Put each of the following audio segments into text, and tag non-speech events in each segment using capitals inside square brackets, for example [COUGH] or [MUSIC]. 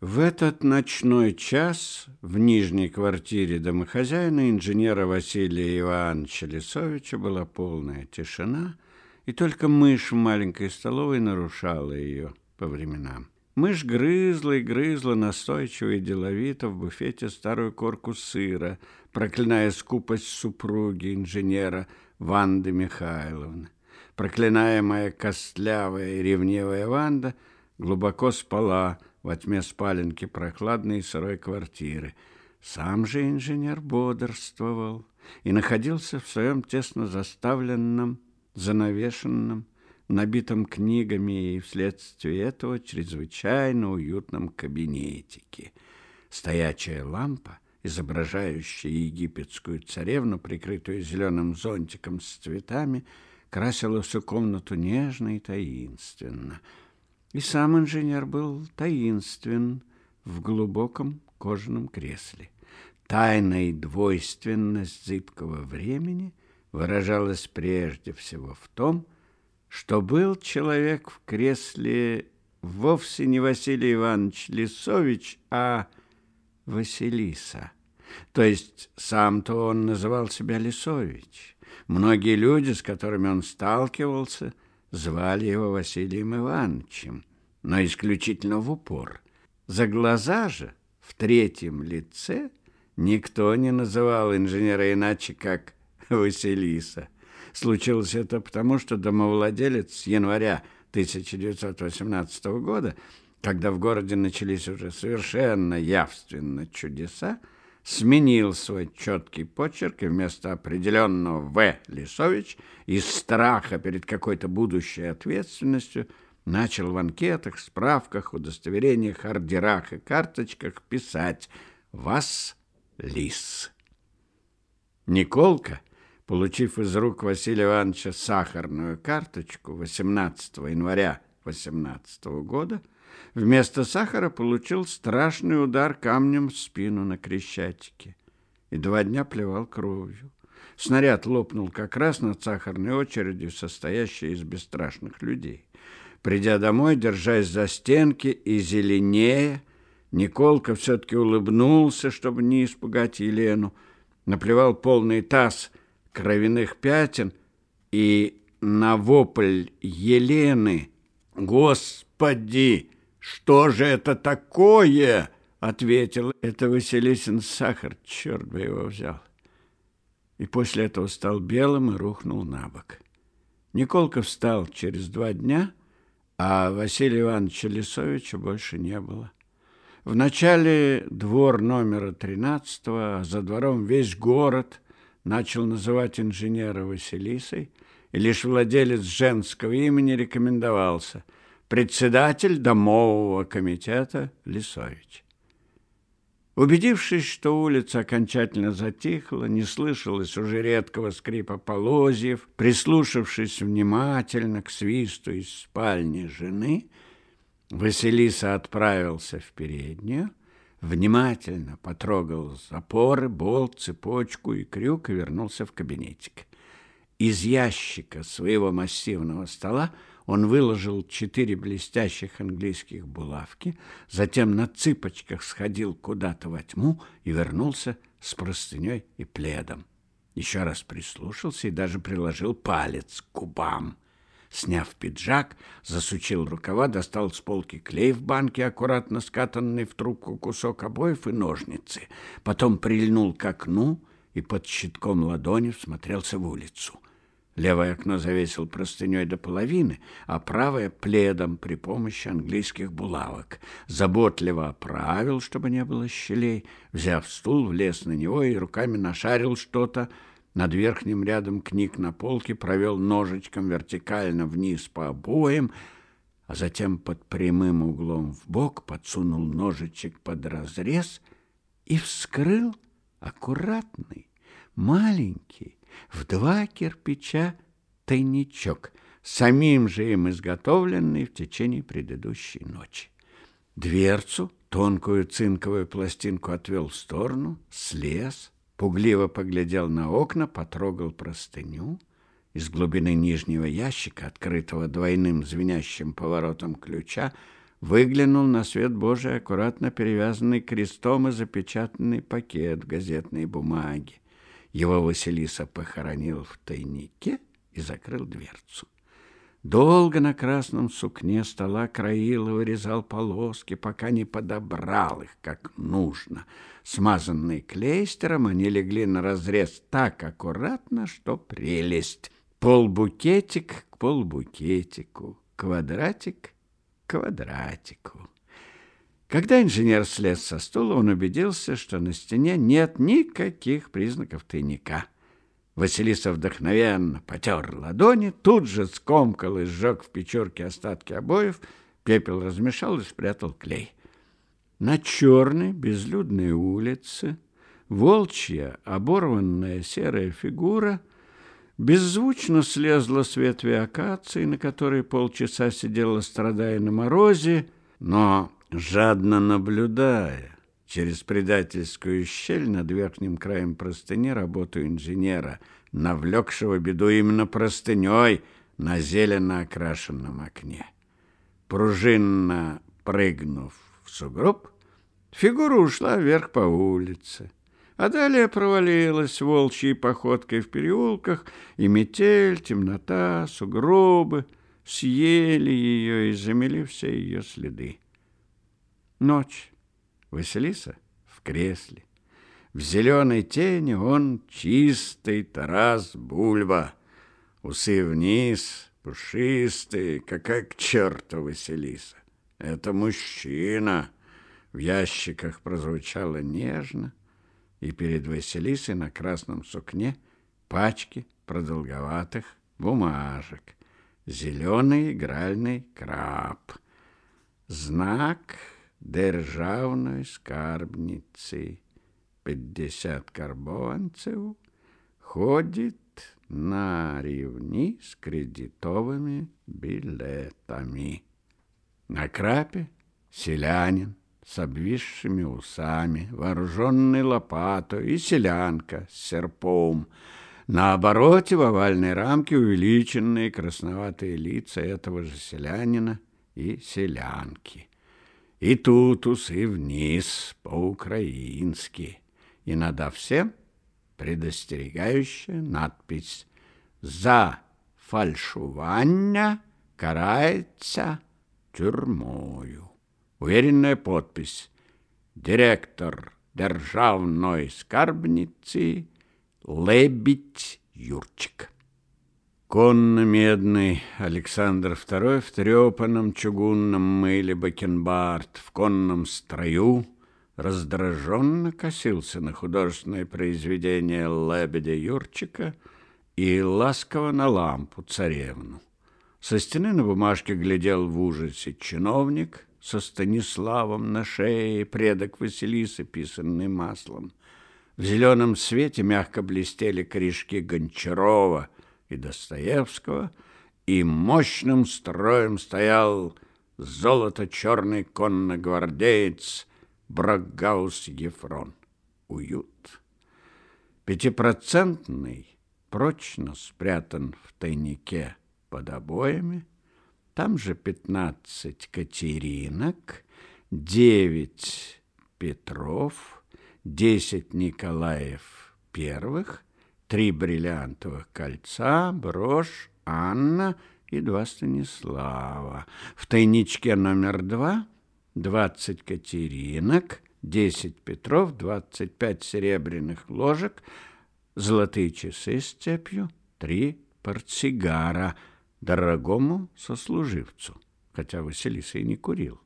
В этот ночной час в нижней квартире домохозяина инженера Василия Ивановича Лисовича была полная тишина, и только мышь в маленькой столовой нарушала ее по временам. Мышь грызла и грызла настойчиво и деловито в буфете старую корку сыра, проклиная скупость супруги инженера Ванды Михайловны. Проклиная моя костлявая и ревнивая Ванда глубоко спала, во тьме спаленки прохладной и сырой квартиры. Сам же инженер бодрствовал и находился в своем тесно заставленном, занавешенном, набитом книгами и вследствие этого чрезвычайно уютном кабинетике. Стоячая лампа, изображающая египетскую царевну, прикрытую зеленым зонтиком с цветами, красила всю комнату нежно и таинственно – и сам инженер был таинствен в глубоком кожаном кресле. Тайная двойственность зыбкого времени выражалась прежде всего в том, что был человек в кресле вовсе не Василий Иванович Лисович, а Василиса. То есть сам-то он называл себя Лисович. Многие люди, с которыми он сталкивался – Звали его Василием Ивановичем, но исключительно в упор. За глаза же в третьем лице никто не называл инженера иначе, как Василиса. Случилось это потому, что домовладелец с января 1918 года, когда в городе начались уже совершенно явственно чудеса, сменил свой четкий почерк и вместо определенного «В. Лисович» из страха перед какой-то будущей ответственностью начал в анкетах, справках, удостоверениях, ордерах и карточках писать «Вас Лис». Николка, получив из рук Василия Ивановича сахарную карточку 18 января 18 года, Вместо сахара получил страшный удар камнем в спину на Крещатике и два дня плевал кровью. Снаряд лопнул как раз над сахарной очередью, состоящей из бесстрашных людей. Придя домой, держась за стенки и зеленее, Николка все-таки улыбнулся, чтобы не испугать Елену, наплевал полный таз кровяных пятен и на вопль Елены «Господи!» «Что же это такое?» — ответил. «Это Василисин сахар, черт бы его взял». И после этого стал белым и рухнул на бок. Николка встал через два дня, а Василия Ивановича Лисовича больше не было. В начале двор номера 13 а за двором весь город начал называть инженера Василисой, и лишь владелец женского имени рекомендовался – председатель домового комитета Лисович. Убедившись, что улица окончательно затихла, не слышалось уже редкого скрипа полозьев, прислушавшись внимательно к свисту из спальни жены, Василиса отправился в переднюю, внимательно потрогал запоры, болт, цепочку и крюк и вернулся в кабинетик. Из ящика своего массивного стола он выложил четыре блестящих английских булавки, затем на цыпочках сходил куда-то во тьму и вернулся с простыней и пледом. Еще раз прислушался и даже приложил палец к губам. Сняв пиджак, засучил рукава, достал с полки клей в банке, аккуратно скатанный в трубку кусок обоев и ножницы. Потом прильнул к окну и под щитком ладони всмотрелся в улицу. Левое окно завесил простыней до половины, а правое — пледом при помощи английских булавок. Заботливо оправил, чтобы не было щелей, взяв стул, влез на него и руками нашарил что-то. Над верхним рядом книг на полке провел ножичком вертикально вниз по обоям, а затем под прямым углом в бок подсунул ножичек под разрез и вскрыл аккуратный, маленький, в два кирпича тайничок, самим же им изготовленный в течение предыдущей ночи. Дверцу, тонкую цинковую пластинку отвел в сторону, слез, пугливо поглядел на окна, потрогал простыню. Из глубины нижнего ящика, открытого двойным звенящим поворотом ключа, выглянул на свет Божий аккуратно перевязанный крестом и запечатанный пакет газетной бумаги. Его Василиса похоронил в тайнике и закрыл дверцу. Долго на красном сукне стола краил и вырезал полоски, пока не подобрал их как нужно. Смазанные клейстером, они легли на разрез так аккуратно, что прелесть. Полбукетик к полбукетику, квадратик к квадратику. Когда инженер слез со стула, он убедился, что на стене нет никаких признаков тайника. Василиса вдохновенно потер ладони, тут же скомкал и сжег в печерке остатки обоев, пепел размешал и спрятал клей. На черной безлюдной улице волчья оборванная серая фигура беззвучно слезла с ветви акации, на которой полчаса сидела, страдая на морозе, но жадно наблюдая Через предательскую щель над верхним краем простыни работу инженера, навлекшего беду именно простыней на зелено окрашенном окне. Пружинно прыгнув в сугроб, фигура ушла вверх по улице, а далее провалилась волчьей походкой в переулках, и метель, темнота, сугробы съели ее и замели все ее следы. Ночь. Василиса в кресле. В зеленой тени он чистый Тарас Бульба. Усы вниз, пушистые, какая к черту Василиса. Это мужчина. В ящиках прозвучало нежно, и перед Василисой на красном сукне пачки продолговатых бумажек. Зеленый игральный краб. Знак державної скарбниці. 50 карбованцев ходит на рівні с кредитовыми билетами. На крапе селянин с обвисшими усами, вооруженный лопатой, и селянка с серпом. На обороте в овальной рамке увеличенные красноватые лица этого же селянина и селянки. И тут усы вниз по-украински. И надо всем предостерегающая надпись «За фальшування карается тюрмою». Уверенная подпись «Директор державной скарбницы Лебедь Юрчик». Конно-медный Александр II в трепанном чугунном мыле бакенбард в конном строю раздраженно косился на художественное произведение лебедя Юрчика и ласково на лампу царевну. Со стены на бумажке глядел в ужасе чиновник со Станиславом на шее, предок Василисы, писанный маслом. В зеленом свете мягко блестели корешки Гончарова — и Достоевского, и мощным строем стоял золото-черный конногвардеец Брагаус Ефрон. Уют. Пятипроцентный прочно спрятан в тайнике под обоями, там же пятнадцать Катеринок, девять Петров, десять Николаев первых — три бриллиантовых кольца, брошь, Анна и два Станислава. В тайничке номер два двадцать Катеринок, десять Петров, двадцать пять серебряных ложек, золотые часы с цепью, три портсигара дорогому сослуживцу, хотя Василиса и не курил,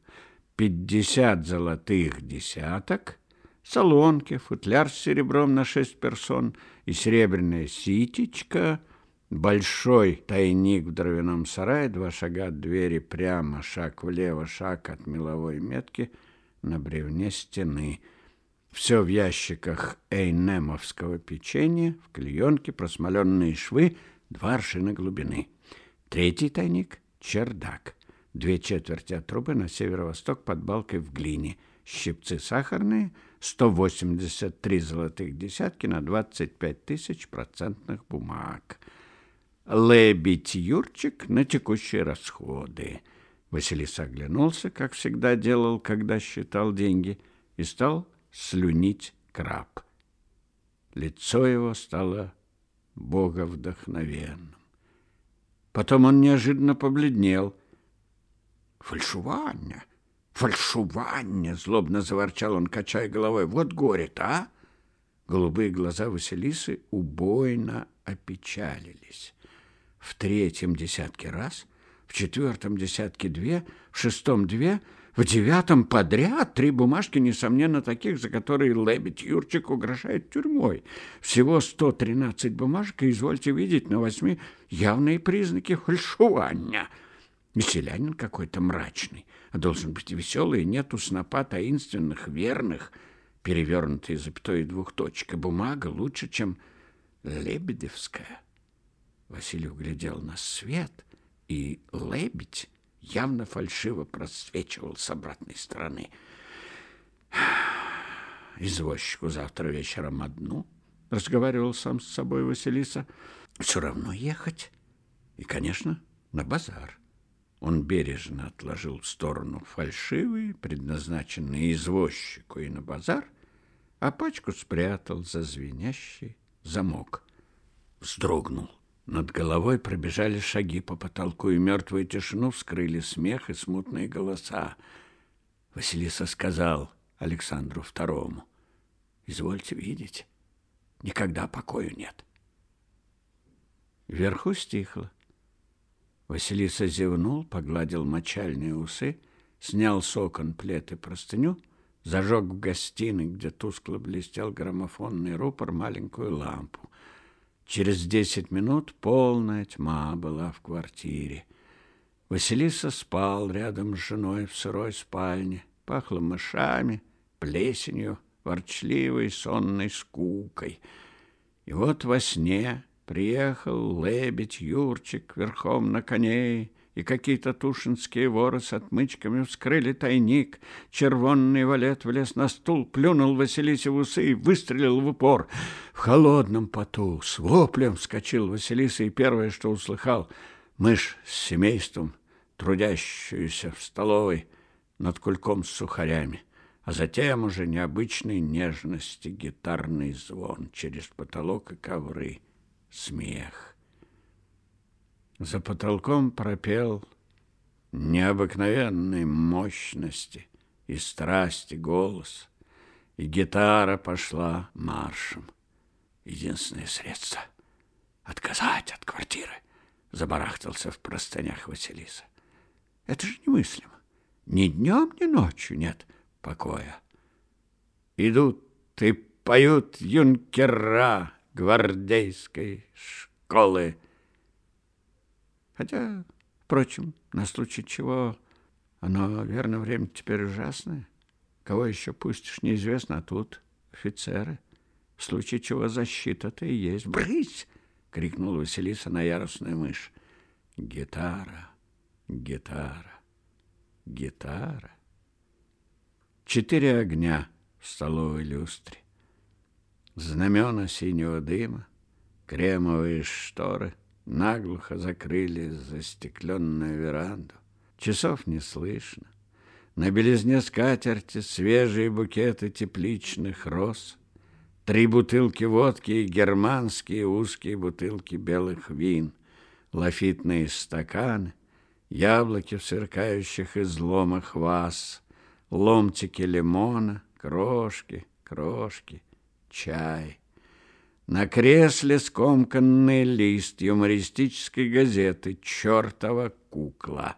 пятьдесят золотых десяток — солонки, футляр с серебром на шесть персон и серебряная ситечка, большой тайник в дровяном сарае, два шага от двери прямо, шаг влево, шаг от меловой метки на бревне стены. Все в ящиках эйнемовского печенья, в клеенке просмоленные швы, два аршина глубины. Третий тайник — чердак. Две четверти от трубы на северо-восток под балкой в глине. Щипцы сахарные — 183 золотых десятки на 25 тысяч процентных бумаг. Лебедь Юрчик на текущие расходы. Василиса оглянулся, как всегда делал, когда считал деньги, и стал слюнить краб. Лицо его стало боговдохновенным. Потом он неожиданно побледнел. «Фальшування! Фальшування!» — злобно заворчал он, качая головой. «Вот горе-то, а!» Голубые глаза Василисы убойно опечалились. В третьем десятке раз, в четвертом десятке две, в шестом две — в девятом подряд три бумажки, несомненно, таких, за которые Лебедь Юрчик угрожает тюрьмой. Всего 113 бумажек, и, извольте видеть, на восьми явные признаки фальшивания. И селянин какой-то мрачный, а должен быть веселый, и нету снопа таинственных, верных, перевернутые запятой и двухточка. Бумага лучше, чем лебедевская. Василий углядел на свет, и лебедь явно фальшиво просвечивал с обратной стороны. «Извозчику завтра вечером одну», — разговаривал сам с собой Василиса, — «все равно ехать. И, конечно, на базар». Он бережно отложил в сторону фальшивые, предназначенные извозчику и на базар, а пачку спрятал за звенящий замок. Вздрогнул. Над головой пробежали шаги по потолку, и мертвую тишину вскрыли смех и смутные голоса. Василиса сказал Александру Второму, «Извольте видеть, никогда покою нет». Вверху стихло. Василиса зевнул, погладил мочальные усы, снял с окон плед и простыню, зажег в гостиной, где тускло блестел граммофонный рупор, маленькую лампу. Через десять минут полная тьма была в квартире. Василиса спал рядом с женой в сырой спальне. Пахло мышами, плесенью, ворчливой сонной скукой. И вот во сне приехал лебедь Юрчик верхом на коне, и какие-то тушинские воры с отмычками вскрыли тайник. Червонный валет влез на стул, плюнул Василисе в усы и выстрелил в упор. В холодном поту с воплем вскочил Василиса, и первое, что услыхал, мышь с семейством, трудящуюся в столовой над кульком с сухарями, а затем уже необычной нежности гитарный звон через потолок и ковры, смех. За потолком пропел необыкновенной мощности и страсти голос, и гитара пошла маршем. Единственное средство — отказать от квартиры, забарахтался в простынях Василиса. Это же немыслимо. Ни днем, ни ночью нет покоя. Идут и поют юнкера гвардейской школы, Хотя, впрочем, на случай чего оно, верно, время теперь ужасное. Кого еще пустишь, неизвестно, а тут офицеры. В случае чего защита-то и есть. «Брысь!» — крикнул Василиса на яростную мышь. «Гитара, гитара, гитара». Четыре огня в столовой люстре. Знамена синего дыма, кремовые шторы — наглухо закрыли застекленную веранду. Часов не слышно. На белизне скатерти свежие букеты тепличных роз, три бутылки водки и германские узкие бутылки белых вин, лафитные стаканы, яблоки в сверкающих изломах ваз, ломтики лимона, крошки, крошки, чай — на кресле скомканный лист юмористической газеты «Чертова кукла».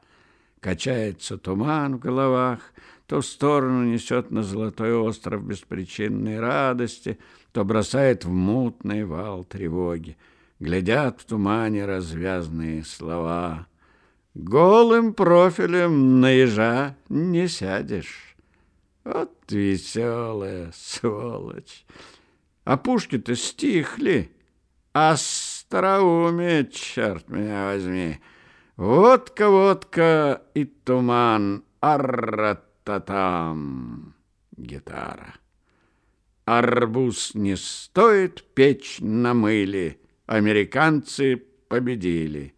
Качается туман в головах, то в сторону несет на золотой остров беспричинной радости, то бросает в мутный вал тревоги. Глядят в тумане развязные слова. Голым профилем на ежа не сядешь. Вот веселая сволочь! А пушки-то стихли. Остроумие, черт меня возьми. Водка, водка и туман. Арра-та-там. Гитара. Арбуз не стоит печь на мыле. Американцы победили.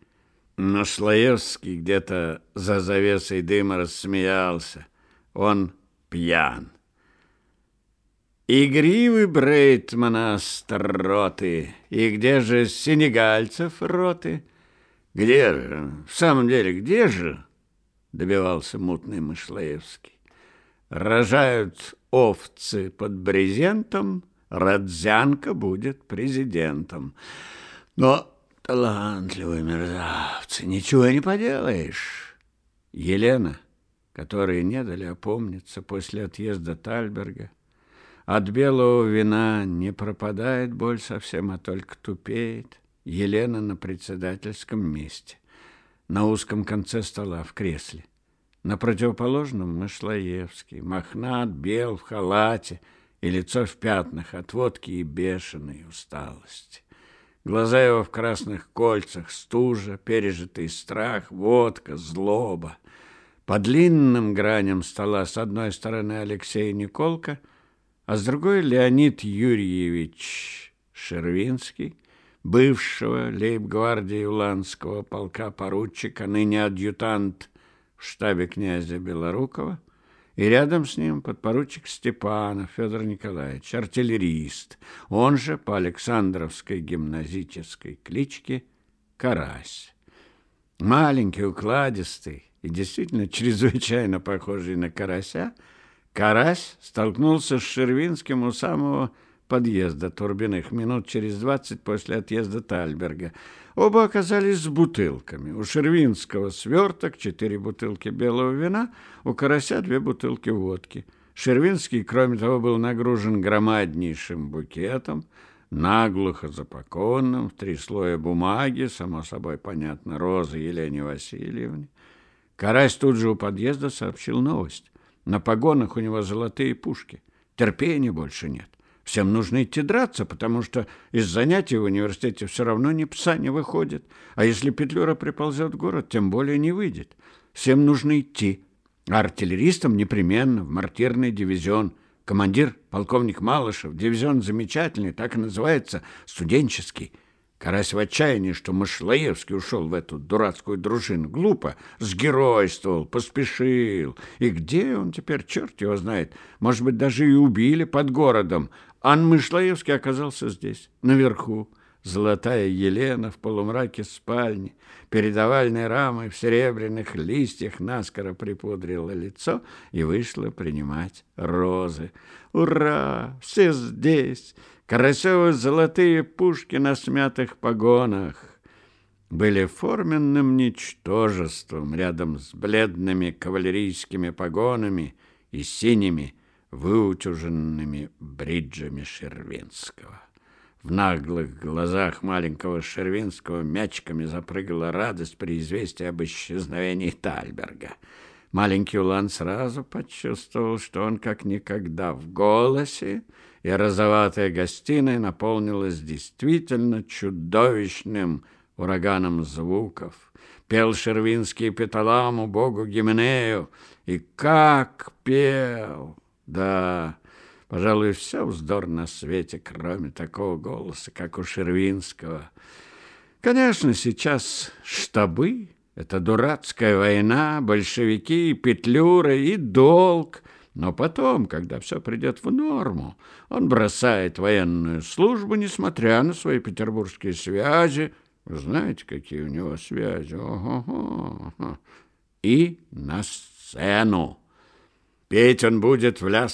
Но Шлаевский где-то за завесой дыма рассмеялся. Он пьян. Игривый Брейтмана роты. И где же сенегальцев роты? Где же? В самом деле, где же? Добивался мутный Мышлаевский. Рожают овцы под брезентом, Родзянка будет президентом. Но талантливые мерзавцы, ничего не поделаешь. Елена, которой не дали опомниться после отъезда Тальберга, от белого вина не пропадает боль совсем, а только тупеет. Елена на председательском месте, на узком конце стола в кресле. На противоположном Мышлаевский, мохнат, бел, в халате, и лицо в пятнах от водки и бешеной усталости. Глаза его в красных кольцах, стужа, пережитый страх, водка, злоба. По длинным граням стола с одной стороны Алексей Николка, а с другой Леонид Юрьевич Шервинский, бывшего лейб-гвардии Уланского полка поручика, ныне адъютант в штабе князя Белорукова, и рядом с ним подпоручик Степанов Федор Николаевич, артиллерист, он же по Александровской гимназической кличке Карась. Маленький, укладистый и действительно [LAUGHS] чрезвычайно похожий на карася, Карась столкнулся с Шервинским у самого подъезда Турбиных минут через двадцать после отъезда Тальберга. Оба оказались с бутылками. У Шервинского сверток, четыре бутылки белого вина, у Карася две бутылки водки. Шервинский, кроме того, был нагружен громаднейшим букетом, наглухо запакованным, в три слоя бумаги, само собой понятно, розы Елене Васильевне. Карась тут же у подъезда сообщил новость. На погонах у него золотые пушки. Терпения больше нет. Всем нужно идти драться, потому что из занятий в университете все равно ни пса не выходит. А если Петлюра приползет в город, тем более не выйдет. Всем нужно идти. А артиллеристам непременно в мартирный дивизион. Командир, полковник Малышев, дивизион замечательный, так и называется, студенческий. Карась в отчаянии, что Машлаевский ушел в эту дурацкую дружину. Глупо, сгеройствовал, поспешил. И где он теперь, черт его знает. Может быть, даже и убили под городом. Ан Мышлаевский оказался здесь, наверху. Золотая Елена в полумраке спальни, перед овальной рамой в серебряных листьях наскоро припудрила лицо и вышла принимать розы. «Ура! Все здесь!» Карасевы золотые пушки на смятых погонах были форменным ничтожеством рядом с бледными кавалерийскими погонами и синими выутюженными бриджами Шервинского. В наглых глазах маленького Шервинского мячиками запрыгала радость при известии об исчезновении Тальберга. Маленький Улан сразу почувствовал, что он как никогда в голосе, и розоватая гостиная наполнилась действительно чудовищным ураганом звуков. Пел Шервинский петаламу богу Гименею, и как пел! Да, пожалуй, все вздор на свете, кроме такого голоса, как у Шервинского. Конечно, сейчас штабы — это дурацкая война, большевики, петлюра и долг. Но потом, когда все придет в норму, он бросает военную службу, несмотря на свои петербургские связи. Знаете, какие у него связи? Ого-го. И на сцену. Петь он будет в Ля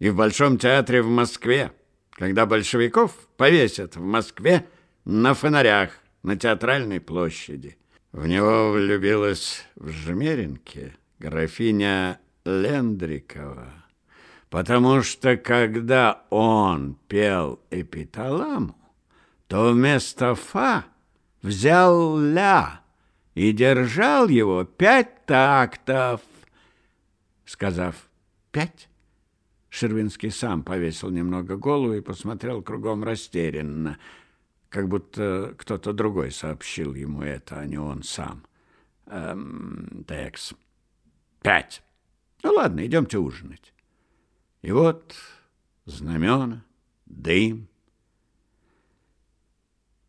и в Большом театре в Москве, когда большевиков повесят в Москве на фонарях на театральной площади. В него влюбилась в Жмеринке графиня Лендрикова, потому что когда он пел эпиталаму, то вместо «фа» взял «ля» и держал его пять тактов – Сказав «пять», Шервинский сам повесил немного голову и посмотрел кругом растерянно, как будто кто-то другой сообщил ему это, а не он сам. Эм, текс. Пять. Ну ладно, идемте ужинать. И вот знамена, дым.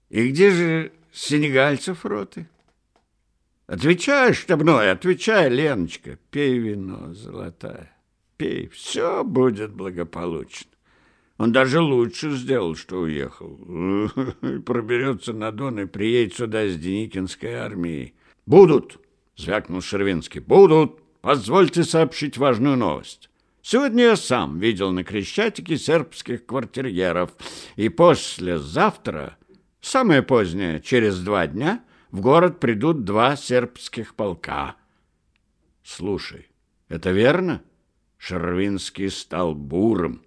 И где же сенегальцев роты? Отвечай, штабной, отвечай, Леночка. Пей вино, золотая, пей, все будет благополучно. Он даже лучше сделал, что уехал. [LAUGHS] Проберется на Дон и приедет сюда с Деникинской армией. «Будут!» — звякнул Шервинский. «Будут! Позвольте сообщить важную новость. Сегодня я сам видел на Крещатике сербских квартирьеров, и послезавтра, самое позднее, через два дня, в город придут два сербских полка». «Слушай, это верно?» Шервинский стал бурым.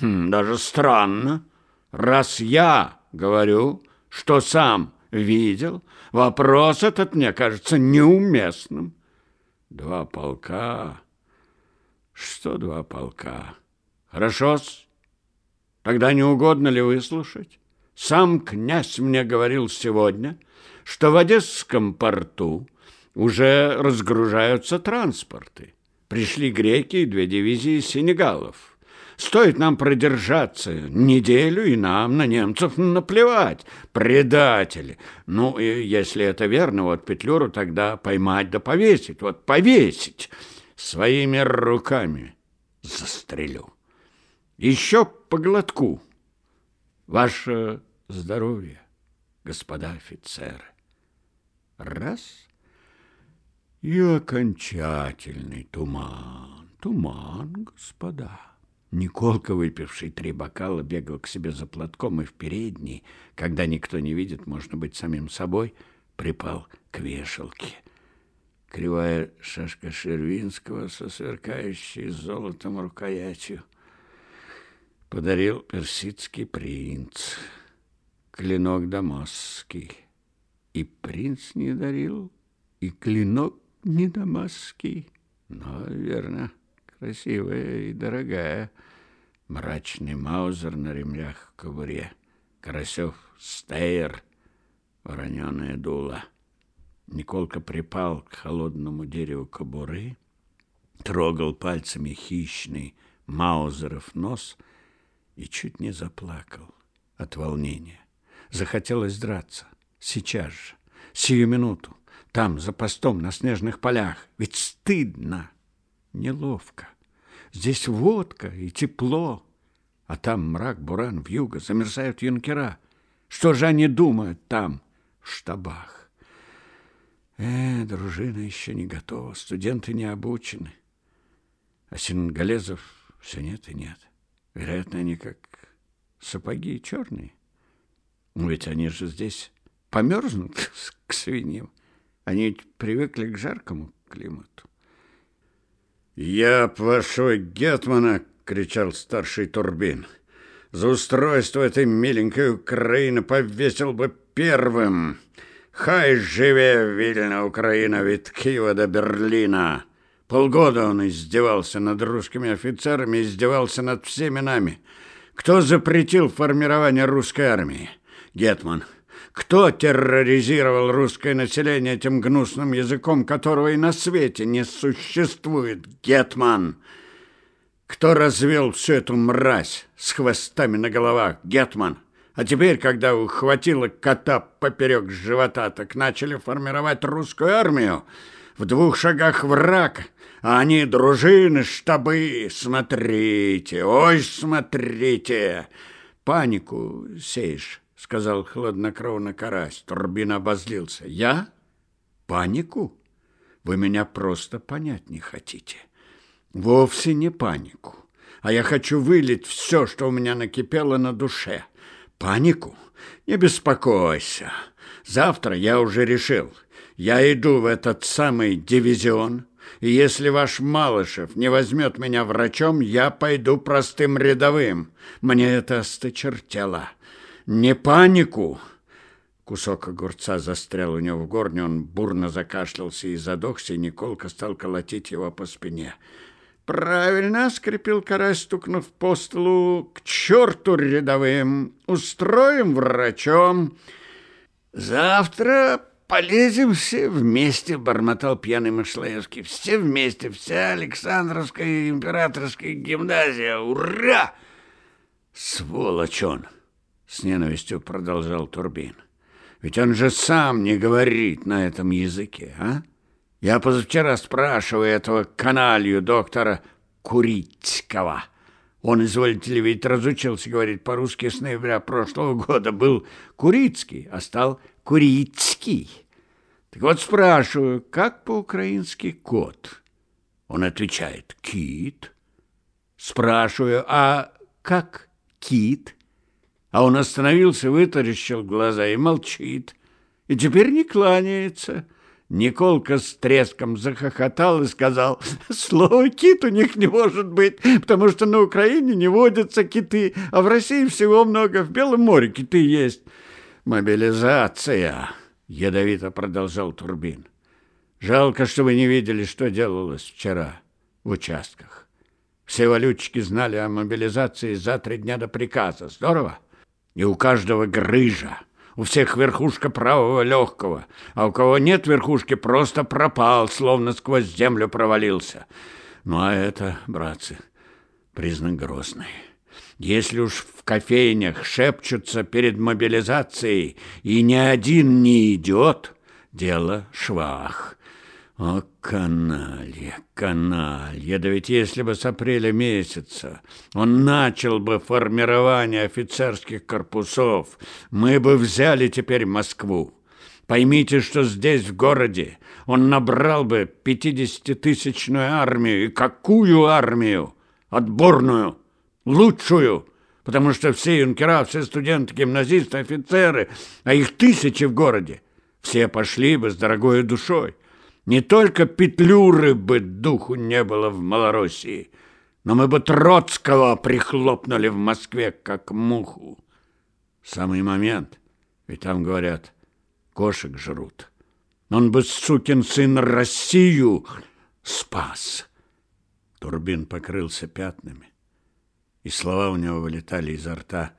Хм, даже странно. Раз я говорю, что сам видел, вопрос этот мне кажется неуместным. Два полка. Что два полка? Хорошо-с. Тогда не угодно ли выслушать? Сам князь мне говорил сегодня, что в Одесском порту уже разгружаются транспорты. Пришли греки и две дивизии сенегалов. Стоит нам продержаться неделю, и нам на немцев наплевать. Предатели. Ну, и если это верно, вот Петлюру тогда поймать да повесить. Вот повесить своими руками застрелю. Еще по глотку. Ваше здоровье, господа офицеры. Раз — и окончательный туман, туман, господа. Николка, выпивший три бокала, бегал к себе за платком и в передней, когда никто не видит, можно быть самим собой, припал к вешалке. Кривая шашка Шервинского со сверкающей золотом рукоятью подарил персидский принц, клинок дамасский. И принц не дарил, и клинок не дамасский, но верно красивая и дорогая. Мрачный маузер на ремнях в кобуре, Карасев стейр, вороненое дуло. Николка припал к холодному дереву кобуры, трогал пальцами хищный маузеров нос и чуть не заплакал от волнения. Захотелось драться. Сейчас же, сию минуту, там, за постом, на снежных полях. Ведь стыдно неловко. Здесь водка и тепло, а там мрак, буран, вьюга, замерзают юнкера. Что же они думают там, в штабах? Э, дружина еще не готова, студенты не обучены. А сингалезов все нет и нет. Вероятно, они как сапоги черные. Но ведь они же здесь померзнут [LAUGHS] к свиньям. Они привыкли к жаркому климату. «Я вашего гетмана!» — кричал старший Турбин. «За устройство этой миленькой Украины повесил бы первым! Хай живе вильна Украина від Киева до Берлина!» Полгода он издевался над русскими офицерами, издевался над всеми нами. Кто запретил формирование русской армии? Гетман. Кто терроризировал русское население этим гнусным языком, которого и на свете не существует? Гетман! Кто развел всю эту мразь с хвостами на головах? Гетман! А теперь, когда ухватило кота поперек живота, так начали формировать русскую армию. В двух шагах враг, а они дружины, штабы. Смотрите, ой, смотрите! Панику сеешь — сказал хладнокровно карась. Турбин обозлился. «Я? Панику? Вы меня просто понять не хотите. Вовсе не панику. А я хочу вылить все, что у меня накипело на душе. Панику? Не беспокойся. Завтра я уже решил. Я иду в этот самый дивизион, и если ваш Малышев не возьмет меня врачом, я пойду простым рядовым. Мне это осточертело. Не панику!» Кусок огурца застрял у него в горне, он бурно закашлялся и задохся, и Николка стал колотить его по спине. «Правильно!» — скрипел карась, стукнув по столу. «К черту рядовым! Устроим врачом!» «Завтра полезем все вместе!» — бормотал пьяный Мышлаевский. «Все вместе! Вся Александровская императорская гимназия! Ура!» «Сволочь он!» С ненавистью продолжал Турбин. Ведь он же сам не говорит на этом языке, а? Я позавчера спрашиваю этого каналью доктора Курицкого. Он, изволите ли, ведь разучился говорить по-русски с ноября прошлого года. Был Курицкий, а стал Курицкий. Так вот спрашиваю, как по-украински кот? Он отвечает «кит». Спрашиваю, а как кит? А он остановился, вытаращил глаза и молчит. И теперь не кланяется. Николка с треском захохотал и сказал, «Слово «кит» у них не может быть, потому что на Украине не водятся киты, а в России всего много, в Белом море киты есть». «Мобилизация», — ядовито продолжал Турбин. «Жалко, что вы не видели, что делалось вчера в участках. Все валютчики знали о мобилизации за три дня до приказа. Здорово? И у каждого грыжа». У всех верхушка правого легкого, а у кого нет верхушки, просто пропал, словно сквозь землю провалился. Ну а это, братцы, признак грозный. Если уж в кофейнях шепчутся перед мобилизацией, и ни один не идет, дело швах. О, каналья, каналья, да ведь если бы с апреля месяца он начал бы формирование офицерских корпусов, мы бы взяли теперь Москву. Поймите, что здесь, в городе, он набрал бы пятидесятитысячную армию. И какую армию? Отборную, лучшую, потому что все юнкера, все студенты, гимназисты, офицеры, а их тысячи в городе, все пошли бы с дорогой душой. Не только Петлюры бы духу не было в Малороссии, но мы бы Троцкого прихлопнули в Москве, как муху. Самый момент, ведь там, говорят, кошек жрут. Он бы, сукин сын, Россию спас. Турбин покрылся пятнами, и слова у него вылетали изо рта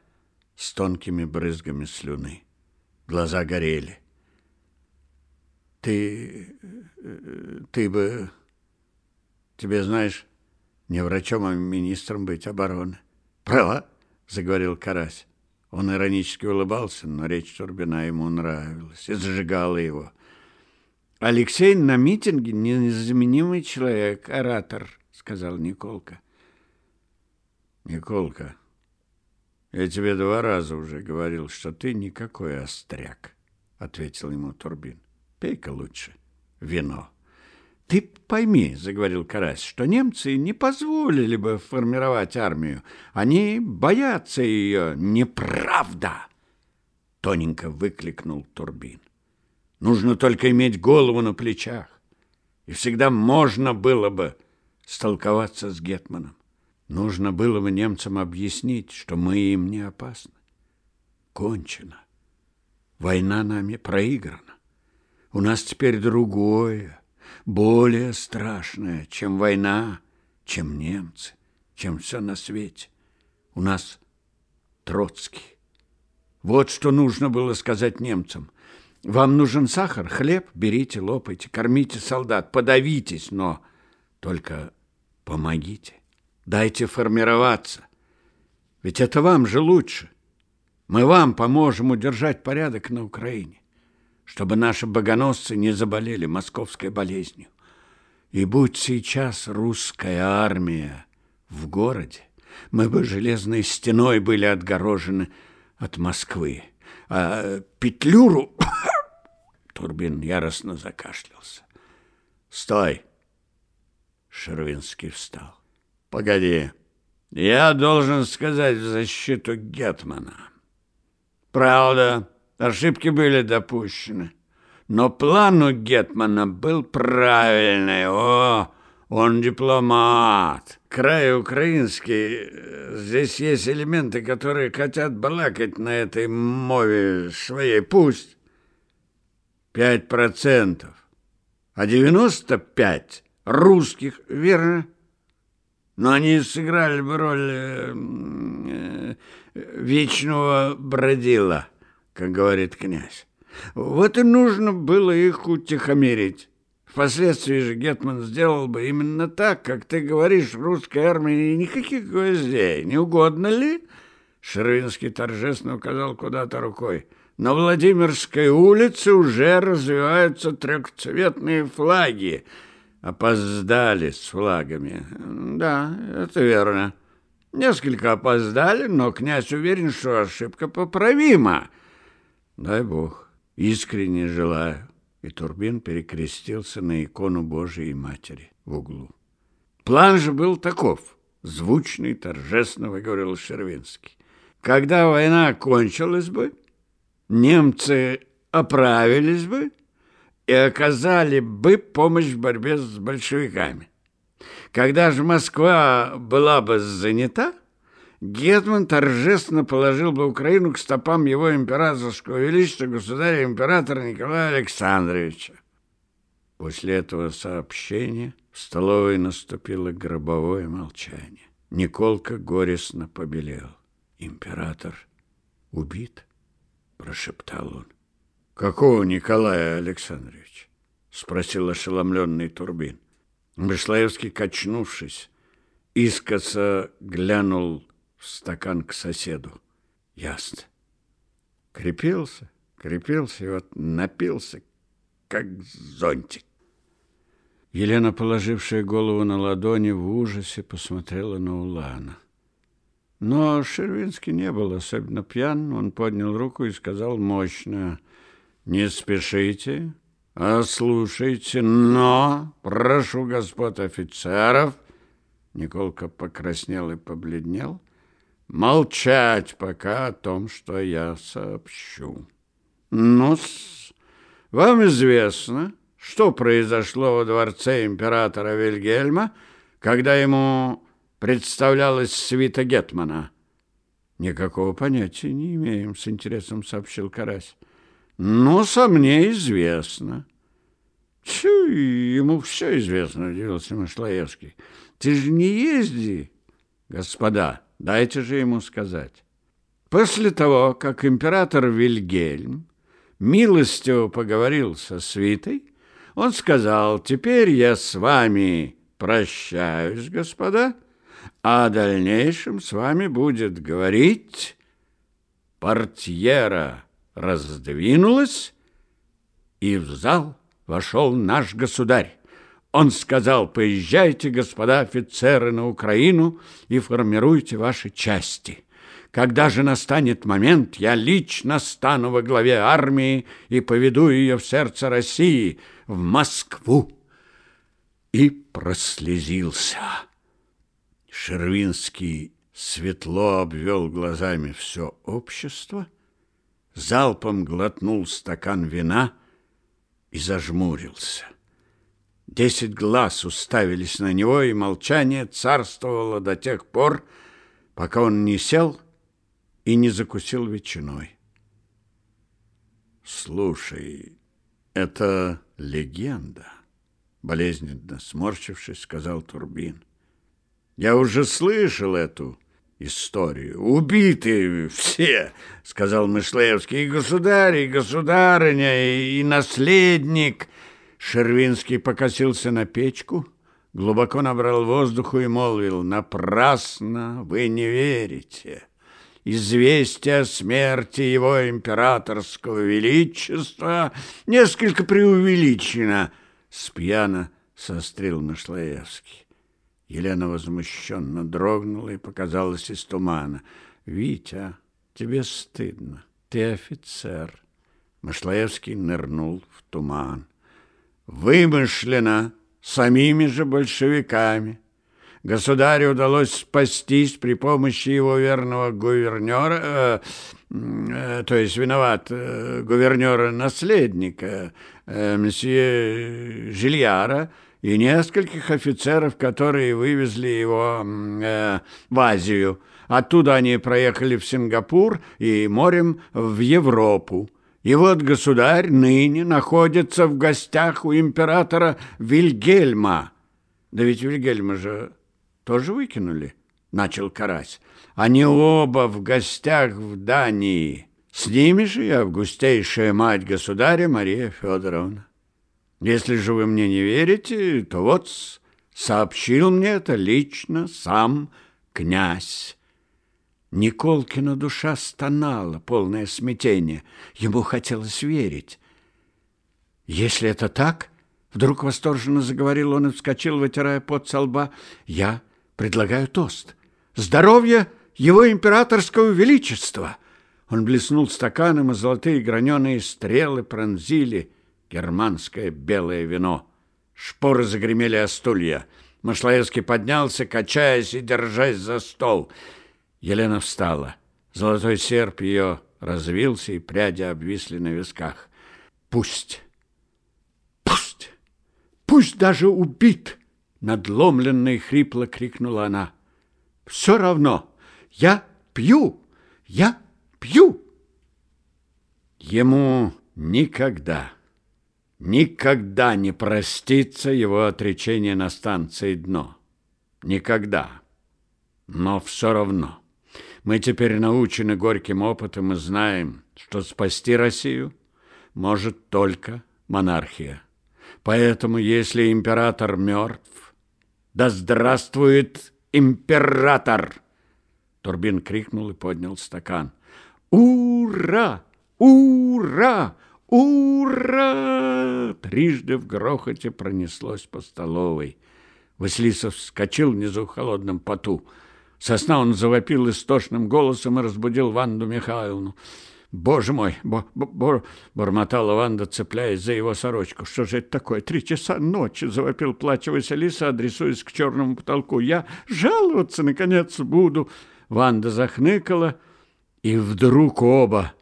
с тонкими брызгами слюны. Глаза горели. Ты... ты бы... Тебе, знаешь, не врачом, а министром быть обороны. Право, заговорил Карась. Он иронически улыбался, но речь Турбина ему нравилась и зажигала его. «Алексей на митинге незаменимый человек, оратор», — сказал Николка. «Николка, я тебе два раза уже говорил, что ты никакой остряк», — ответил ему Турбин. Пей-ка лучше вино. Ты пойми, заговорил Карась, что немцы не позволили бы формировать армию. Они боятся ее. Неправда! Тоненько выкликнул Турбин. Нужно только иметь голову на плечах. И всегда можно было бы столковаться с Гетманом. Нужно было бы немцам объяснить, что мы им не опасны. Кончено. Война нами проиграна. У нас теперь другое, более страшное, чем война, чем немцы, чем все на свете. У нас Троцкий. Вот что нужно было сказать немцам. Вам нужен сахар, хлеб? Берите, лопайте, кормите солдат, подавитесь, но только помогите. Дайте формироваться. Ведь это вам же лучше. Мы вам поможем удержать порядок на Украине чтобы наши богоносцы не заболели московской болезнью. И будь сейчас русская армия в городе, мы бы железной стеной были отгорожены от Москвы. А Петлюру... [COUGHS] Турбин яростно закашлялся. «Стой!» Шервинский встал. «Погоди, я должен сказать в защиту Гетмана. Правда, Ошибки были допущены. Но план у Гетмана был правильный. О, он дипломат. Край украинский. Здесь есть элементы, которые хотят балакать на этой мове своей. Пусть. Пять процентов. А девяносто пять русских, верно? Но они сыграли бы роль э, э, вечного бродила как говорит князь. Вот и нужно было их утихомирить. Впоследствии же Гетман сделал бы именно так, как ты говоришь, русской армии никаких гвоздей. Не угодно ли? Шервинский торжественно указал куда-то рукой. на Владимирской улице уже развиваются трехцветные флаги. Опоздали с флагами. Да, это верно. Несколько опоздали, но князь уверен, что ошибка поправима. Дай Бог, искренне желаю. И Турбин перекрестился на икону Божией Матери в углу. План же был таков, звучный, торжественно выговорил Шервинский. Когда война кончилась бы, немцы оправились бы и оказали бы помощь в борьбе с большевиками. Когда же Москва была бы занята, Гетман торжественно положил бы Украину к стопам его императорского величества государя-императора Николая Александровича. После этого сообщения в столовой наступило гробовое молчание. Николка горестно побелел. «Император убит?» — прошептал он. «Какого Николая Александрович?» — спросил ошеломленный Турбин. Мышлаевский, качнувшись, искоса глянул стакан к соседу. Ясно. Крепился, крепился и вот напился, как зонтик. Елена, положившая голову на ладони, в ужасе посмотрела на Улана. Но Шервинский не был особенно пьян. Он поднял руку и сказал мощно, «Не спешите, а слушайте, но прошу господ офицеров». Николка покраснел и побледнел. «Молчать пока о том, что я сообщу». ну вам известно, что произошло во дворце императора Вильгельма, когда ему представлялась свита Гетмана. Никакого понятия не имеем, с интересом сообщил Карась. Но со мне известно. Чу, ему все известно, удивился Машлаевский. Ты же не езди, господа, дайте же ему сказать. После того, как император Вильгельм милостиво поговорил со свитой, он сказал, теперь я с вами прощаюсь, господа, а о дальнейшем с вами будет говорить портьера раздвинулась, и в зал вошел наш государь. Он сказал, поезжайте, господа офицеры, на Украину и формируйте ваши части. Когда же настанет момент, я лично стану во главе армии и поведу ее в сердце России, в Москву. И прослезился. Шервинский светло обвел глазами все общество, залпом глотнул стакан вина и зажмурился. Десять глаз уставились на него, и молчание царствовало до тех пор, пока он не сел и не закусил ветчиной. «Слушай, это легенда», — болезненно сморщившись, сказал Турбин. Я уже слышал эту историю. Убиты все, сказал Мышлеевский, и государь, и государыня, и, и наследник. Шервинский покосился на печку, глубоко набрал воздуху и молвил, напрасно вы не верите. Известие о смерти его императорского величества несколько преувеличено, спьяно сострил Мышлеевский. Елена возмущенно дрогнула и показалась из тумана. «Витя, тебе стыдно. Ты офицер». Машлаевский нырнул в туман. «Вымышленно, самими же большевиками. Государю удалось спастись при помощи его верного гувернера, э, э, то есть виноват э, гувернера-наследника, э, месье Жильяра, и нескольких офицеров, которые вывезли его э, в Азию. Оттуда они проехали в Сингапур и морем в Европу. И вот государь ныне находится в гостях у императора Вильгельма. Да ведь Вильгельма же тоже выкинули, начал Карась. Они оба в гостях в Дании. С ними же и августейшая мать государя Мария Федоровна. Если же вы мне не верите, то вот сообщил мне это лично сам князь. Николкина душа стонала, полное смятение. Ему хотелось верить. «Если это так...» — вдруг восторженно заговорил он и вскочил, вытирая пот со лба. «Я предлагаю тост. Здоровье его императорского величества!» Он блеснул стаканом, и золотые граненые стрелы пронзили германское белое вино. Шпоры загремели о стулья. Машлаевский поднялся, качаясь и держась за стол. Елена встала. Золотой серп ее развился, и пряди обвисли на висках. «Пусть! Пусть! Пусть даже убит!» Надломленно и хрипло крикнула она. «Все равно! Я пью! Я пью!» Ему никогда Никогда не простится его отречение на станции «Дно». Никогда. Но все равно. Мы теперь научены горьким опытом и знаем, что спасти Россию может только монархия. Поэтому, если император мертв, да здравствует император! Турбин крикнул и поднял стакан. Ура! Ура! «Ура!» Трижды в грохоте пронеслось по столовой. Василисов вскочил внизу в холодном поту. Сосна он завопил истошным голосом и разбудил Ванду Михайловну. «Боже мой!» бо, бо, — бормотала Ванда, цепляясь за его сорочку. «Что же это такое? Три часа ночи!» — завопил плача Василиса, адресуясь к черному потолку. «Я жаловаться, наконец, буду!» Ванда захныкала, и вдруг оба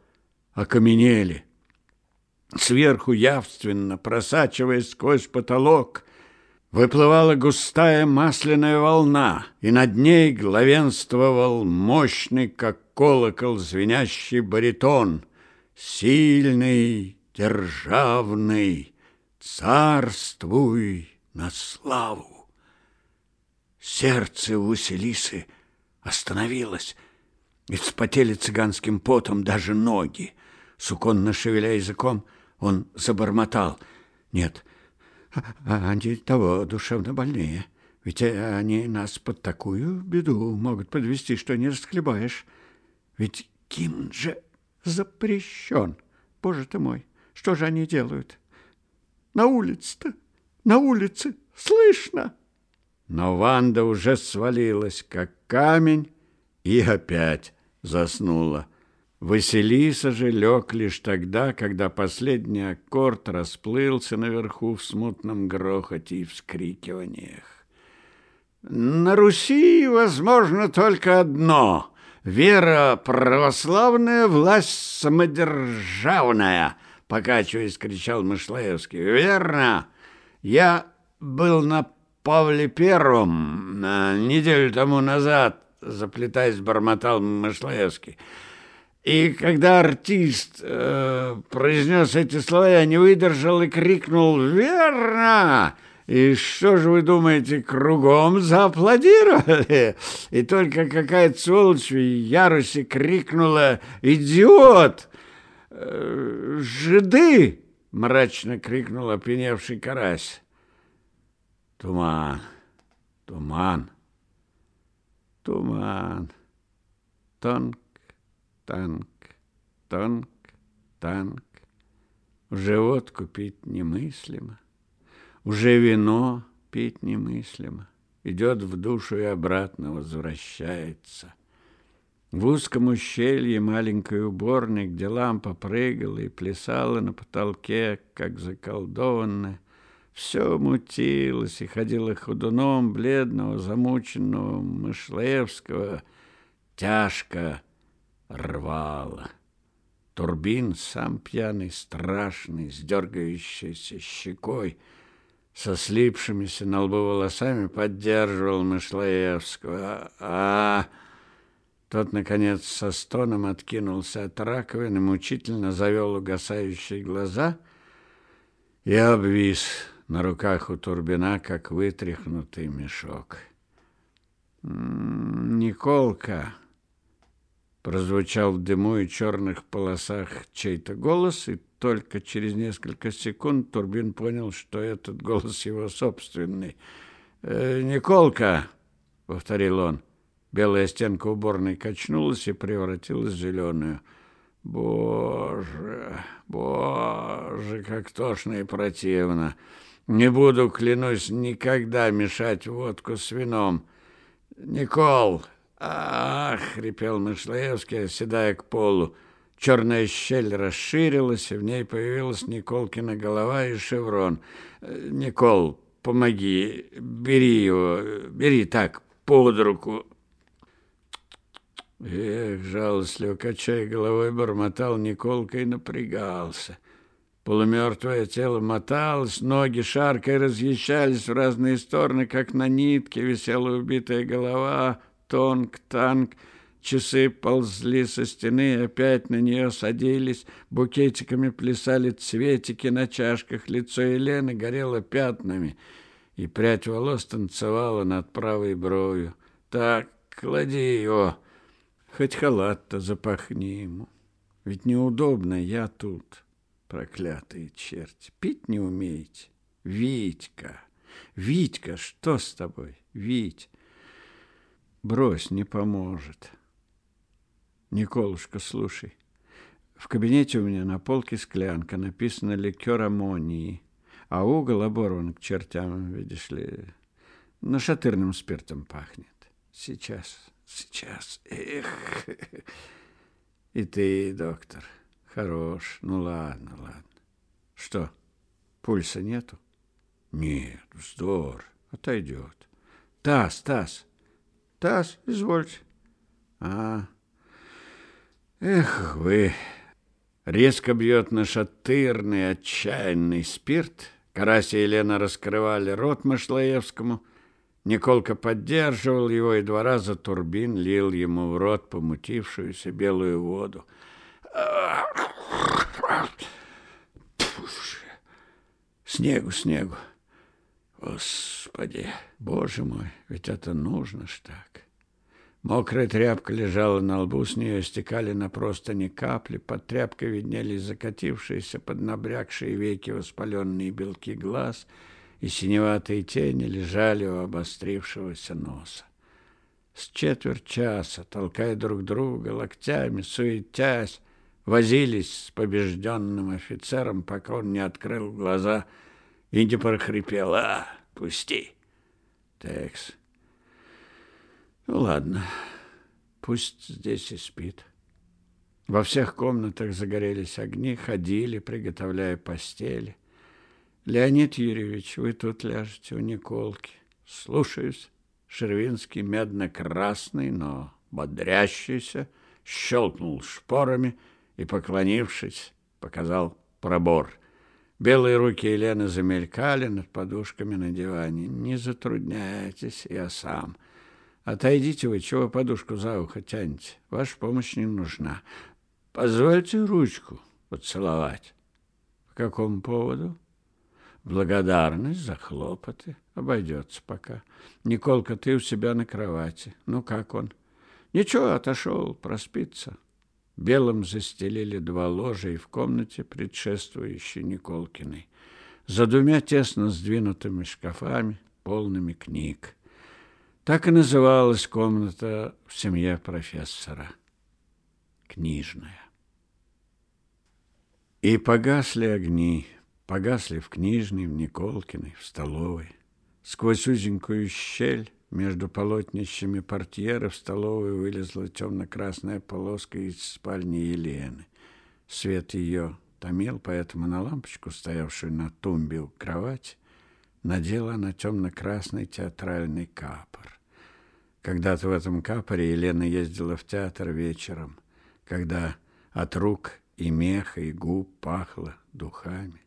окаменели. Сверху явственно, просачиваясь сквозь потолок, выплывала густая масляная волна, и над ней главенствовал мощный, как колокол, звенящий баритон, сильный, державный, царствуй на славу. Сердце Василисы остановилось, и вспотели цыганским потом даже ноги. Суконно шевеля языком, он забормотал. Нет, они того душевно больные. Ведь они нас под такую беду могут подвести, что не расхлебаешь. Ведь гимн же запрещен. Боже ты мой, что же они делают? На улице-то, на улице, слышно? Но Ванда уже свалилась, как камень, и опять заснула. Василиса же лег лишь тогда, когда последний аккорд расплылся наверху в смутном грохоте и вскрикиваниях. На Руси возможно только одно — вера православная, власть самодержавная, — покачиваясь, кричал Мышлаевский. Верно, я был на Павле Первом неделю тому назад, заплетаясь, бормотал Мышлаевский. И когда артист э, произнес эти слова, я не выдержал и крикнул «Верно!» И что же вы думаете, кругом зааплодировали? И только какая-то сволочь в ярусе крикнула «Идиот! Э, жиды!» Мрачно крикнул опьяневший карась. Туман, туман, туман, тонкий танк, танк, танк. Уже водку пить немыслимо, уже вино пить немыслимо. Идет в душу и обратно возвращается. В узком ущелье маленькой уборной, где лампа прыгала и плясала на потолке, как заколдованная, все мутилось и ходило ходуном бледного, замученного Мышлеевского, тяжко рвало. Турбин, сам пьяный, страшный, с дергающейся щекой, со слипшимися на лбу волосами, поддерживал Мышлоевского. А, а тот, наконец, со стоном откинулся от раковины, мучительно завел угасающие глаза и обвис на руках у Турбина, как вытряхнутый мешок. «Николка!» Прозвучал в дыму и черных полосах чей-то голос, и только через несколько секунд Турбин понял, что этот голос его собственный. «Э, «Николка!» — повторил он. Белая стенка уборной качнулась и превратилась в зеленую. Боже, боже, как тошно и противно. Не буду, клянусь, никогда мешать водку с вином. Никол! Ах, хрипел Мышлеевский, оседая к полу. Черная щель расширилась, и в ней появилась Николкина голова и шеврон. «Никол, помоги, бери его, бери так, под руку». Эх, жалостливо качая головой, бормотал Николка и напрягался. Полумертвое тело моталось, ноги шаркой разъезжались в разные стороны, как на нитке висела убитая голова, тонк-танк. Часы ползли со стены, опять на нее садились, букетиками плясали цветики на чашках, лицо Елены горело пятнами, и прядь волос танцевала над правой бровью. «Так, клади его!» Хоть халат-то запахни ему. Ведь неудобно, я тут, проклятые черти. Пить не умеете? Витька, Витька, что с тобой, Вить? Брось, не поможет. Николушка, слушай. В кабинете у меня на полке склянка, написано ликер аммонии, а угол оборван к чертям, видишь ли, нашатырным спиртом пахнет. Сейчас Сейчас. Эх. И ты, доктор, хорош. Ну ладно, ладно. Что, пульса нету? Нет, вздор. Отойдет. Таз, таз. Таз, извольте. А, эх вы. Резко бьет на шатырный, отчаянный спирт. Карася и Елена раскрывали рот Машлаевскому — Николка поддерживал его, и два раза Турбин лил ему в рот помутившуюся белую воду. Снегу, снегу. Господи, боже мой, ведь это нужно ж так. Мокрая тряпка лежала на лбу, с нее стекали на простыни капли, под тряпкой виднелись закатившиеся под набрякшие веки воспаленные белки глаз — и синеватые тени лежали у обострившегося носа. С четверть часа, толкая друг друга локтями, суетясь, возились с побежденным офицером, пока он не открыл глаза и не прохрипел «А, пусти!» Текс. Ну, ладно, пусть здесь и спит. Во всех комнатах загорелись огни, ходили, приготовляя постели. Леонид Юрьевич, вы тут ляжете у Николки. Слушаюсь. Шервинский медно-красный, но бодрящийся, щелкнул шпорами и, поклонившись, показал пробор. Белые руки Елены замелькали над подушками на диване. Не затрудняйтесь, я сам. Отойдите вы, чего подушку за ухо тянете? Ваша помощь не нужна. Позвольте ручку поцеловать. По какому поводу? Благодарность за хлопоты. Обойдется пока. Николка, ты у себя на кровати. Ну, как он? Ничего, отошел, проспится. Белым застелили два ложа и в комнате, предшествующей Николкиной, за двумя тесно сдвинутыми шкафами, полными книг. Так и называлась комната в семье профессора. Книжная. И погасли огни. Погасли в книжной, в Николкиной, в столовой. Сквозь узенькую щель между полотнищами портьеры в столовую вылезла темно-красная полоска из спальни Елены. Свет ее томил, поэтому на лампочку, стоявшую на тумбе у кровати, надела она темно-красный театральный капор. Когда-то в этом капоре Елена ездила в театр вечером, когда от рук и меха, и губ пахло духами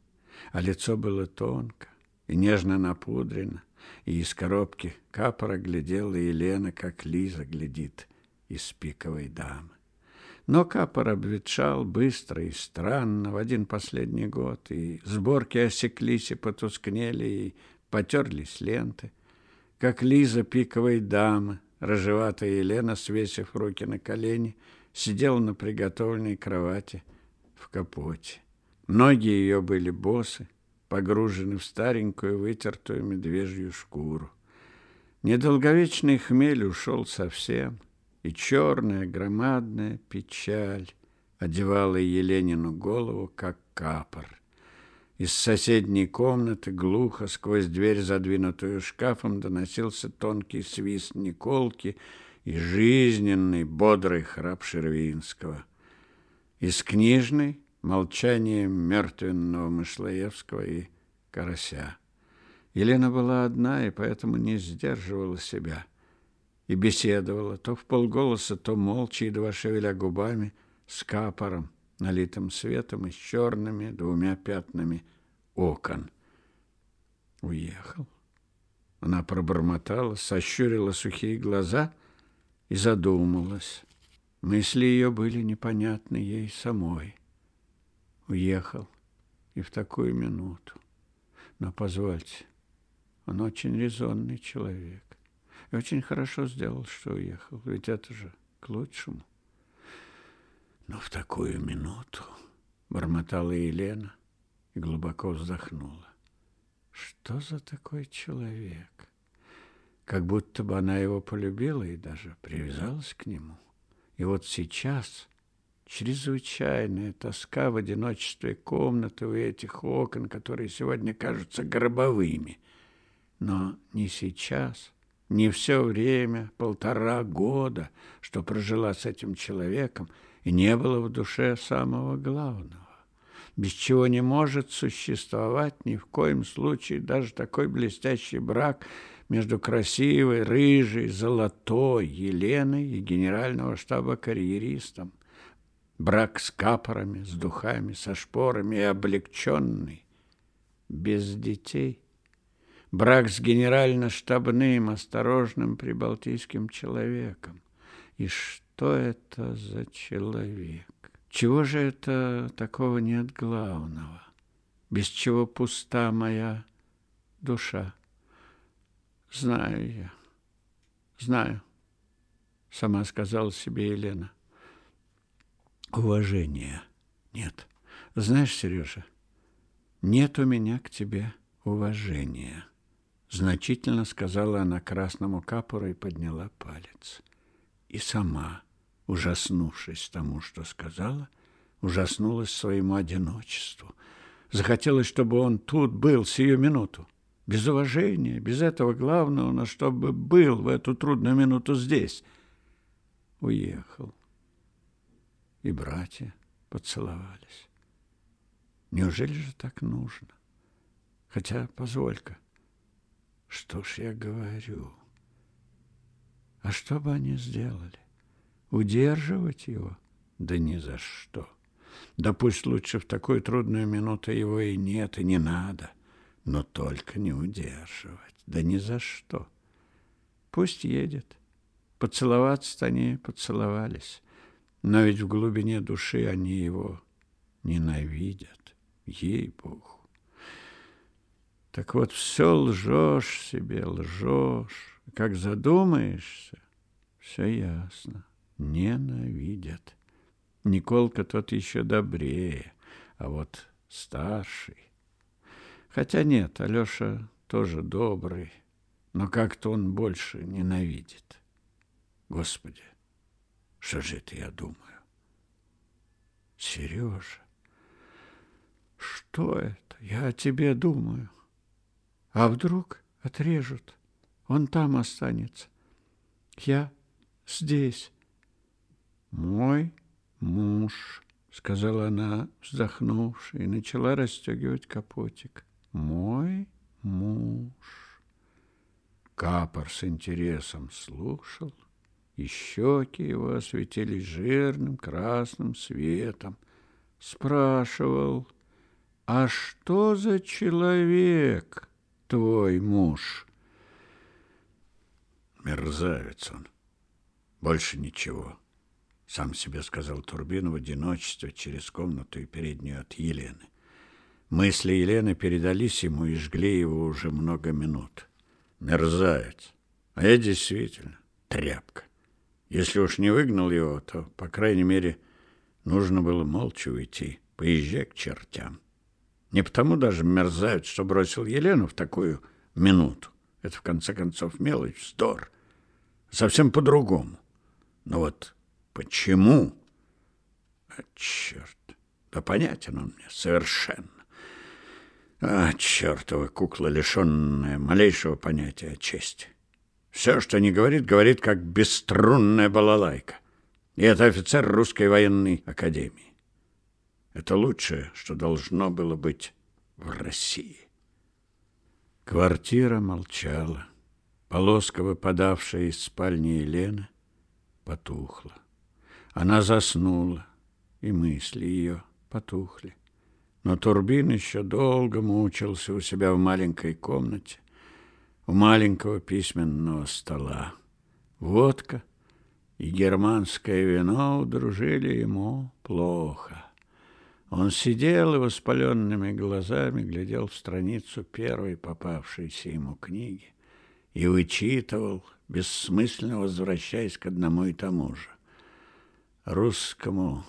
а лицо было тонко и нежно напудрено, и из коробки капора глядела Елена, как Лиза глядит из пиковой дамы. Но капор обветшал быстро и странно в один последний год, и сборки осеклись и потускнели, и потерлись ленты. Как Лиза пиковой дамы, рыжеватая Елена, свесив руки на колени, сидела на приготовленной кровати в капоте. Ноги ее были босы, погружены в старенькую вытертую медвежью шкуру. Недолговечный хмель ушел совсем, и черная громадная печаль одевала Еленину голову, как капор. Из соседней комнаты глухо сквозь дверь, задвинутую шкафом, доносился тонкий свист Николки и жизненный, бодрый храп Шервинского. Из книжной — молчание мертвенного Мышлоевского и Карася. Елена была одна и поэтому не сдерживала себя и беседовала то в полголоса, то молча, едва шевеля губами, с капором, налитым светом и с черными двумя пятнами окон. Уехал. Она пробормотала, сощурила сухие глаза и задумалась. Мысли ее были непонятны ей самой. Уехал и в такую минуту. Но позвольте, он очень резонный человек. И очень хорошо сделал, что уехал. Ведь это же к лучшему. Но в такую минуту бормотала Елена и глубоко вздохнула. Что за такой человек? Как будто бы она его полюбила и даже привязалась к нему. И вот сейчас чрезвычайная тоска в одиночестве комнаты у этих окон, которые сегодня кажутся гробовыми. Но не сейчас, не все время, полтора года, что прожила с этим человеком – и не было в душе самого главного, без чего не может существовать ни в коем случае даже такой блестящий брак между красивой, рыжей, золотой Еленой и генерального штаба карьеристом. Брак с капорами, с духами, со шпорами и облегченный, без детей. Брак с генерально-штабным, осторожным прибалтийским человеком. И что? Это за человек? Чего же это такого нет главного? Без чего пуста моя душа? Знаю я, знаю, сама сказала себе Елена. Уважения нет. Знаешь, Сережа, нет у меня к тебе уважения. Значительно сказала она красному капору и подняла палец. И сама ужаснувшись тому, что сказала, ужаснулась своему одиночеству. Захотелось, чтобы он тут был сию минуту, без уважения, без этого главного, но чтобы был в эту трудную минуту здесь. Уехал. И братья поцеловались. Неужели же так нужно? Хотя, позволь-ка, что ж я говорю? А что бы они сделали? Удерживать его? Да ни за что. Да пусть лучше в такую трудную минуту его и нет, и не надо. Но только не удерживать. Да ни за что. Пусть едет. Поцеловаться-то они поцеловались. Но ведь в глубине души они его ненавидят. Ей-богу. Так вот, все лжешь себе, лжешь. Как задумаешься, все ясно ненавидят. Николка тот еще добрее, а вот старший. Хотя нет, Алеша тоже добрый, но как-то он больше ненавидит. Господи, же это я думаю? Сережа, что это? Я о тебе думаю. А вдруг отрежут? Он там останется. Я здесь. «Мой муж», — сказала она, вздохнувши, и начала расстегивать капотик. «Мой муж». Капор с интересом слушал, и щеки его осветились жирным красным светом. Спрашивал, «А что за человек твой муж?» Мерзавец он. Больше ничего сам себе сказал Турбин в одиночестве через комнату и переднюю от Елены. Мысли Елены передались ему и жгли его уже много минут. Мерзавец. А я действительно тряпка. Если уж не выгнал его, то, по крайней мере, нужно было молча уйти. Поезжай к чертям. Не потому даже мерзавец, что бросил Елену в такую минуту. Это, в конце концов, мелочь, вздор. Совсем по-другому. Но вот почему? А, черт, да понятен он мне совершенно. А, чертова кукла, лишенная малейшего понятия о чести. Все, что не говорит, говорит, как бесструнная балалайка. И это офицер русской военной академии. Это лучшее, что должно было быть в России. Квартира молчала. Полоска, выпадавшая из спальни Елены, потухла. Она заснула, и мысли ее потухли. Но Турбин еще долго мучился у себя в маленькой комнате, у маленького письменного стола. Водка и германское вино удружили ему плохо. Он сидел и воспаленными глазами глядел в страницу первой попавшейся ему книги и вычитывал, бессмысленно возвращаясь к одному и тому же. Русскому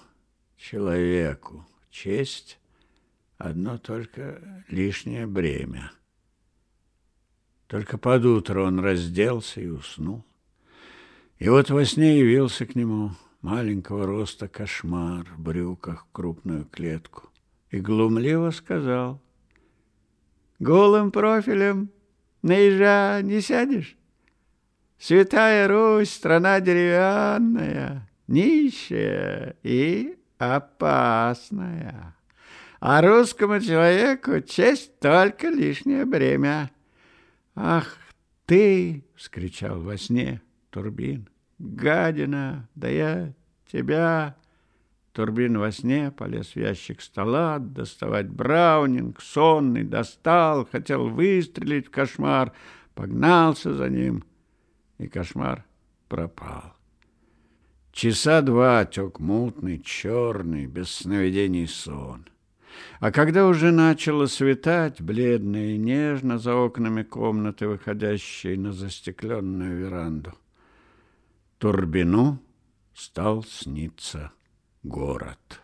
человеку честь — одно только лишнее бремя. Только под утро он разделся и уснул. И вот во сне явился к нему маленького роста кошмар в брюках в крупную клетку и глумливо сказал, «Голым профилем на ежа не сядешь? Святая Русь, страна деревянная, нищая и опасная. А русскому человеку честь только лишнее бремя. Ах ты, — вскричал во сне Турбин, — гадина, да я тебя... Турбин во сне полез в ящик стола, доставать браунинг, сонный, достал, хотел выстрелить в кошмар, погнался за ним, и кошмар пропал. Часа два тек мутный, черный, без сновидений сон. А когда уже начало светать, бледно и нежно за окнами комнаты, выходящей на застекленную веранду, Турбину стал сниться город.